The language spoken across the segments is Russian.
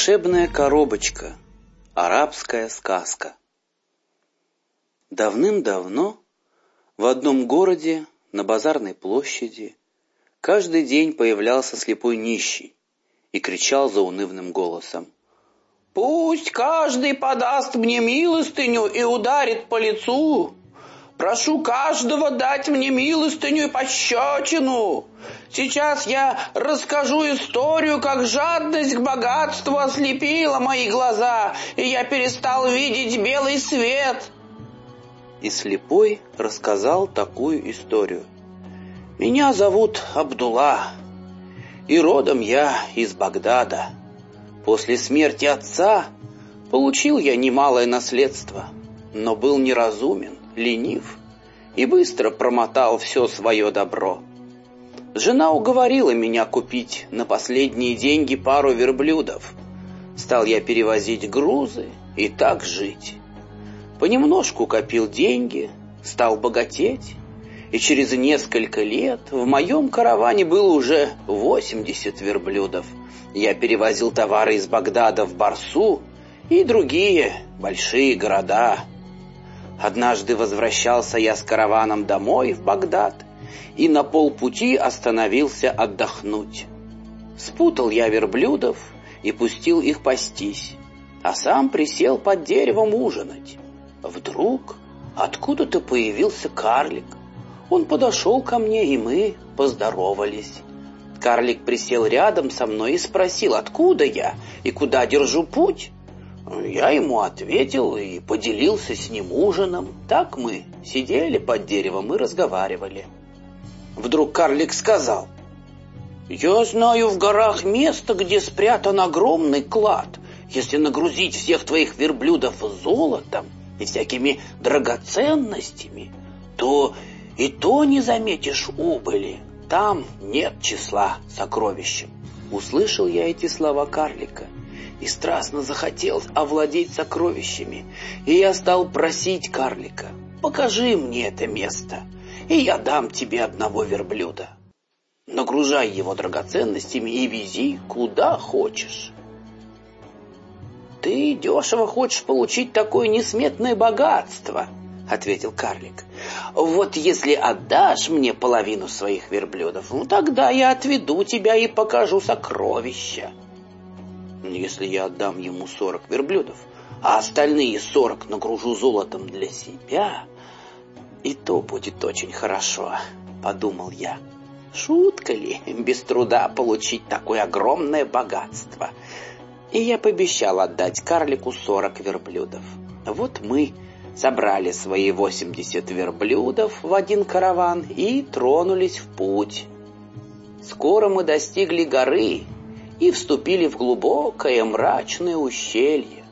Волшебная коробочка. Арабская сказка. Давным-давно в одном городе на базарной площади каждый день появлялся слепой нищий и кричал заунывным голосом. «Пусть каждый подаст мне милостыню и ударит по лицу, Прошу каждого дать мне милостыню и пощечину. Сейчас я расскажу историю, как жадность к богатству ослепила мои глаза, и я перестал видеть белый свет». И слепой рассказал такую историю. «Меня зовут Абдулла, и родом я из Багдада. После смерти отца получил я немалое наследство, но был неразумен ленив и быстро промотал все свое добро. Жена уговорила меня купить на последние деньги пару верблюдов. Стал я перевозить грузы и так жить. Понемножку копил деньги, стал богатеть, и через несколько лет в моем караване было уже 80 верблюдов. Я перевозил товары из Багдада в Барсу и другие большие города – Однажды возвращался я с караваном домой, в Багдад, и на полпути остановился отдохнуть. Спутал я верблюдов и пустил их пастись, а сам присел под деревом ужинать. Вдруг откуда-то появился карлик. Он подошел ко мне, и мы поздоровались. Карлик присел рядом со мной и спросил, откуда я и куда держу путь. Я ему ответил и поделился с ним ужином. Так мы сидели под деревом и разговаривали. Вдруг карлик сказал, «Я знаю в горах место, где спрятан огромный клад. Если нагрузить всех твоих верблюдов золотом и всякими драгоценностями, то и то не заметишь убыли. Там нет числа сокровищем». Услышал я эти слова карлика — и страстно захотел овладеть сокровищами, и я стал просить карлика, покажи мне это место, и я дам тебе одного верблюда. Нагружай его драгоценностями и вези куда хочешь. «Ты дешево хочешь получить такое несметное богатство», — ответил карлик. «Вот если отдашь мне половину своих верблюдов, ну тогда я отведу тебя и покажу сокровища» если я отдам ему сорок верблюдов, а остальные сорок нагружу золотом для себя, и то будет очень хорошо, подумал я. Шутка ли без труда получить такое огромное богатство? И я пообещал отдать карлику сорок верблюдов. Вот мы собрали свои восемьдесят верблюдов в один караван и тронулись в путь. Скоро мы достигли горы, и вступили в глубокое мрачное ущелье.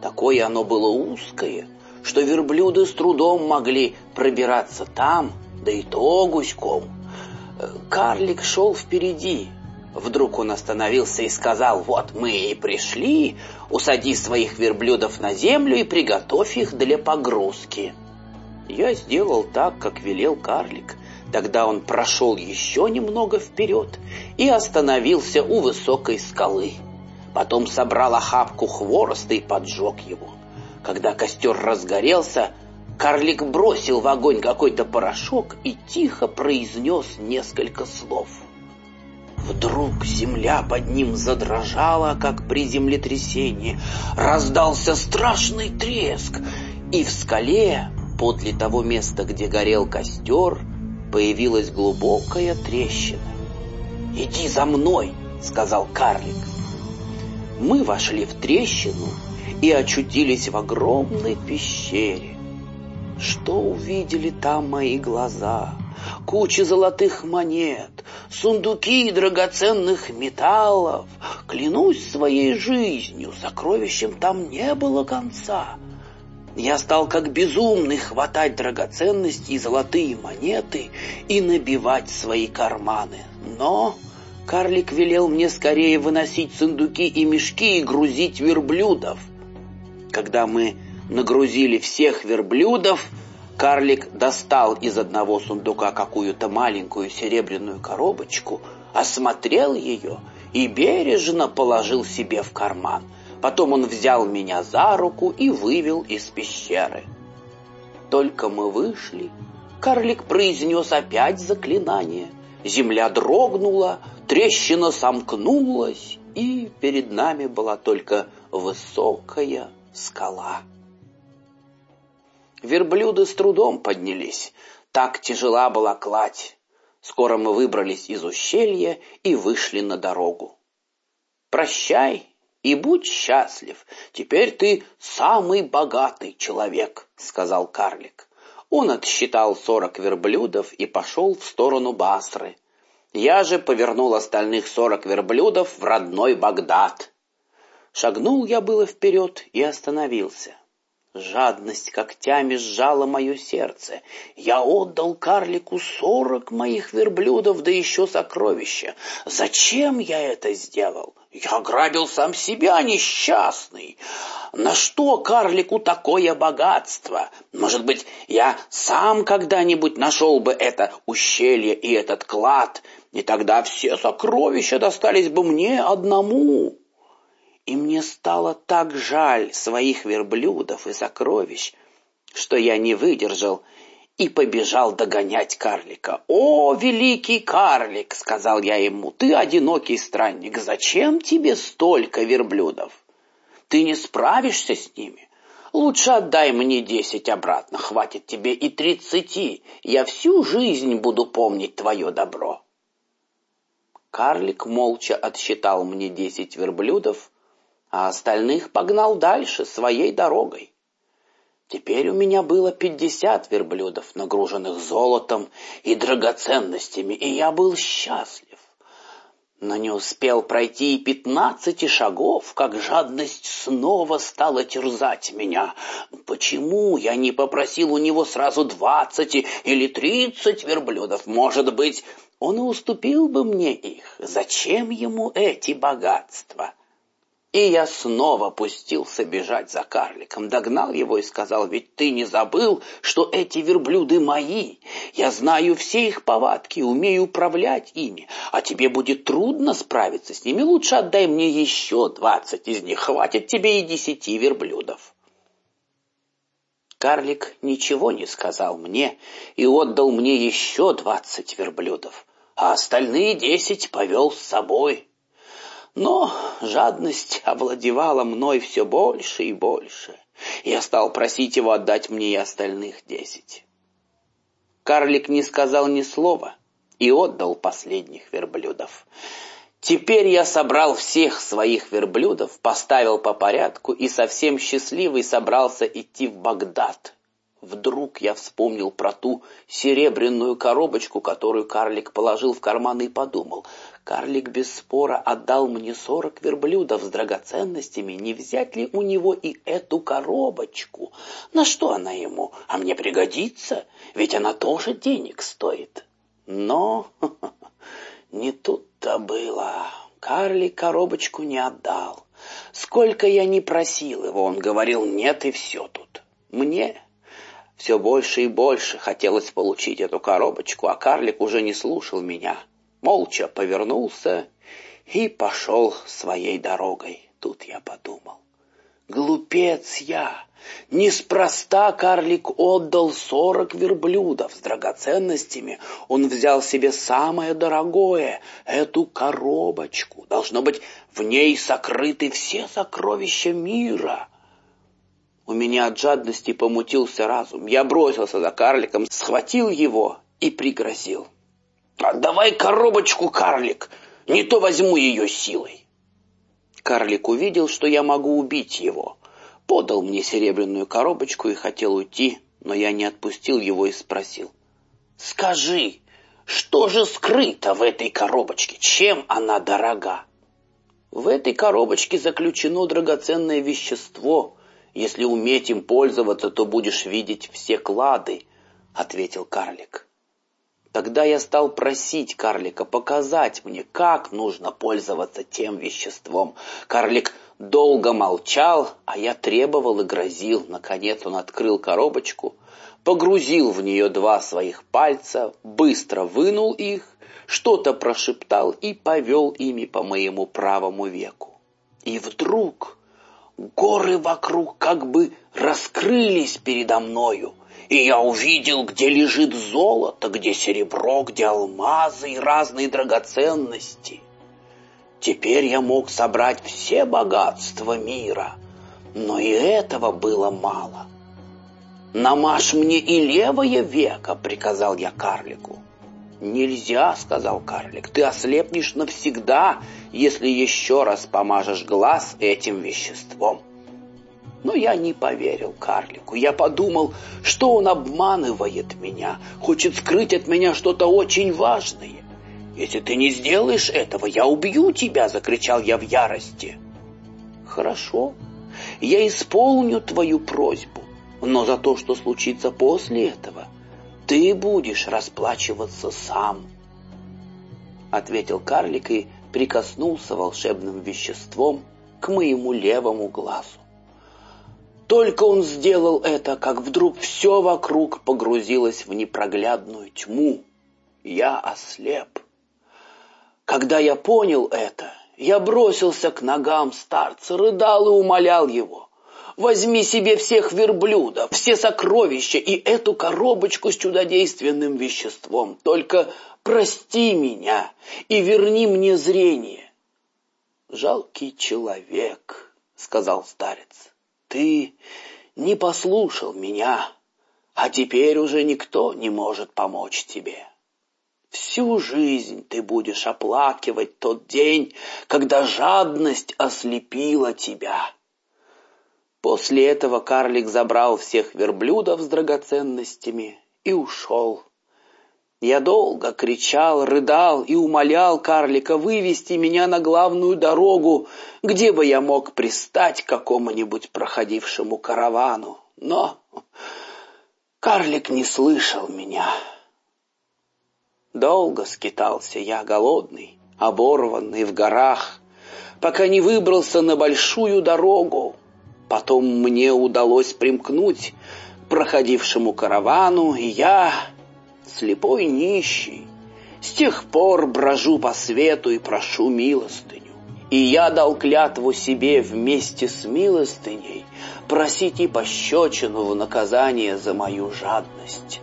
Такое оно было узкое, что верблюды с трудом могли пробираться там, да и то гуськом. Э, карлик шел впереди. Вдруг он остановился и сказал, «Вот мы и пришли, усади своих верблюдов на землю и приготовь их для погрузки». Я сделал так, как велел карлик, Тогда он прошел еще немного вперед и остановился у высокой скалы. Потом собрал охапку хвороста и поджег его. Когда костер разгорелся, карлик бросил в огонь какой-то порошок и тихо произнес несколько слов. Вдруг земля под ним задрожала, как при землетрясении. Раздался страшный треск, и в скале, подле того места, где горел костер, появилась глубокая трещина. «Иди за мной!» — сказал карлик. Мы вошли в трещину и очутились в огромной пещере. Что увидели там мои глаза? Куча золотых монет, сундуки драгоценных металлов. Клянусь своей жизнью, сокровищем там не было конца. Я стал как безумный хватать драгоценности и золотые монеты и набивать свои карманы. Но карлик велел мне скорее выносить сундуки и мешки и грузить верблюдов. Когда мы нагрузили всех верблюдов, карлик достал из одного сундука какую-то маленькую серебряную коробочку, осмотрел ее и бережно положил себе в карман. Потом он взял меня за руку и вывел из пещеры. Только мы вышли, карлик произнес опять заклинание. Земля дрогнула, трещина сомкнулась, и перед нами была только высокая скала. Верблюды с трудом поднялись, так тяжела была кладь. Скоро мы выбрались из ущелья и вышли на дорогу. «Прощай и будь счастлив, теперь ты самый богатый человек», — сказал карлик. Он отсчитал сорок верблюдов и пошел в сторону Басры. Я же повернул остальных сорок верблюдов в родной Багдад. Шагнул я было вперед и остановился. Жадность когтями сжала мое сердце. Я отдал карлику сорок моих верблюдов, да еще сокровища. Зачем я это сделал? Я грабил сам себя, несчастный. На что карлику такое богатство? Может быть, я сам когда-нибудь нашел бы это ущелье и этот клад, и тогда все сокровища достались бы мне одному и мне стало так жаль своих верблюдов и сокровищ, что я не выдержал и побежал догонять карлика. «О, великий карлик!» — сказал я ему. «Ты одинокий странник. Зачем тебе столько верблюдов? Ты не справишься с ними? Лучше отдай мне десять обратно. Хватит тебе и тридцати. Я всю жизнь буду помнить твое добро». Карлик молча отсчитал мне десять верблюдов, а остальных погнал дальше своей дорогой. Теперь у меня было пятьдесят верблюдов, нагруженных золотом и драгоценностями, и я был счастлив. Но не успел пройти и пятнадцати шагов, как жадность снова стала терзать меня. Почему я не попросил у него сразу двадцати или тридцать верблюдов? Может быть, он и уступил бы мне их. Зачем ему эти богатства? И я снова пустился бежать за карликом, догнал его и сказал, ведь ты не забыл, что эти верблюды мои. Я знаю все их повадки, умею управлять ими, а тебе будет трудно справиться с ними. Лучше отдай мне еще двадцать из них, хватит тебе и десяти верблюдов. Карлик ничего не сказал мне и отдал мне еще двадцать верблюдов, а остальные десять повел с собой. Но жадность овладевала мной все больше и больше. Я стал просить его отдать мне и остальных десять. Карлик не сказал ни слова и отдал последних верблюдов. Теперь я собрал всех своих верблюдов, поставил по порядку и совсем счастливый собрался идти в Багдад. Вдруг я вспомнил про ту серебряную коробочку, которую карлик положил в карман и подумал. Карлик без спора отдал мне сорок верблюдов с драгоценностями. Не взять ли у него и эту коробочку? На что она ему? А мне пригодится, ведь она тоже денег стоит. Но не тут-то было. Карлик коробочку не отдал. Сколько я не просил его, он говорил «нет» и все тут. Мне все больше и больше хотелось получить эту коробочку, а карлик уже не слушал меня. Молча повернулся и пошел своей дорогой. Тут я подумал. Глупец я! Неспроста карлик отдал сорок верблюдов с драгоценностями. Он взял себе самое дорогое, эту коробочку. Должно быть, в ней сокрыты все сокровища мира. У меня от жадности помутился разум. Я бросился за карликом, схватил его и пригрозил. «Отдавай коробочку, карлик, не то возьму ее силой». Карлик увидел, что я могу убить его. Подал мне серебряную коробочку и хотел уйти, но я не отпустил его и спросил. «Скажи, что же скрыто в этой коробочке? Чем она дорога?» «В этой коробочке заключено драгоценное вещество», если уметь им пользоваться, то будешь видеть все клады, ответил карлик. Тогда я стал просить карлика показать мне, как нужно пользоваться тем веществом. Карлик долго молчал, а я требовал и грозил. Наконец он открыл коробочку, погрузил в нее два своих пальца, быстро вынул их, что-то прошептал и повел ими по моему правому веку. И вдруг горы вокруг как бы раскрылись передо мною, и я увидел, где лежит золото, где серебро, где алмазы и разные драгоценности. Теперь я мог собрать все богатства мира, но и этого было мало. «Намажь мне и левое веко», — приказал я карлику. «Нельзя», — сказал карлик, — «ты ослепнешь навсегда, если еще раз помажешь глаз этим веществом». Но я не поверил карлику. Я подумал, что он обманывает меня, хочет скрыть от меня что-то очень важное. «Если ты не сделаешь этого, я убью тебя!» — закричал я в ярости. «Хорошо, я исполню твою просьбу, но за то, что случится после этого, ты будешь расплачиваться сам!» Ответил карлик и прикоснулся волшебным веществом к моему левому глазу. Только он сделал это, как вдруг все вокруг погрузилось в непроглядную тьму. Я ослеп. Когда я понял это, я бросился к ногам старца, рыдал и умолял его. Возьми себе всех верблюдов, все сокровища и эту коробочку с чудодейственным веществом. Только прости меня и верни мне зрение. Жалкий человек, сказал старец. Ты не послушал меня, а теперь уже никто не может помочь тебе. Всю жизнь ты будешь оплакивать тот день, когда жадность ослепила тебя. После этого карлик забрал всех верблюдов с драгоценностями и ушел. Я долго кричал, рыдал и умолял карлика вывести меня на главную дорогу, где бы я мог пристать к какому-нибудь проходившему каравану. Но карлик не слышал меня. Долго скитался я, голодный, оборванный в горах, пока не выбрался на большую дорогу. Потом мне удалось примкнуть к проходившему каравану, и я слепой нищий. С тех пор брожу по свету и прошу милостыню. И я дал клятву себе вместе с милостыней просить и пощечину в наказание за мою жадность.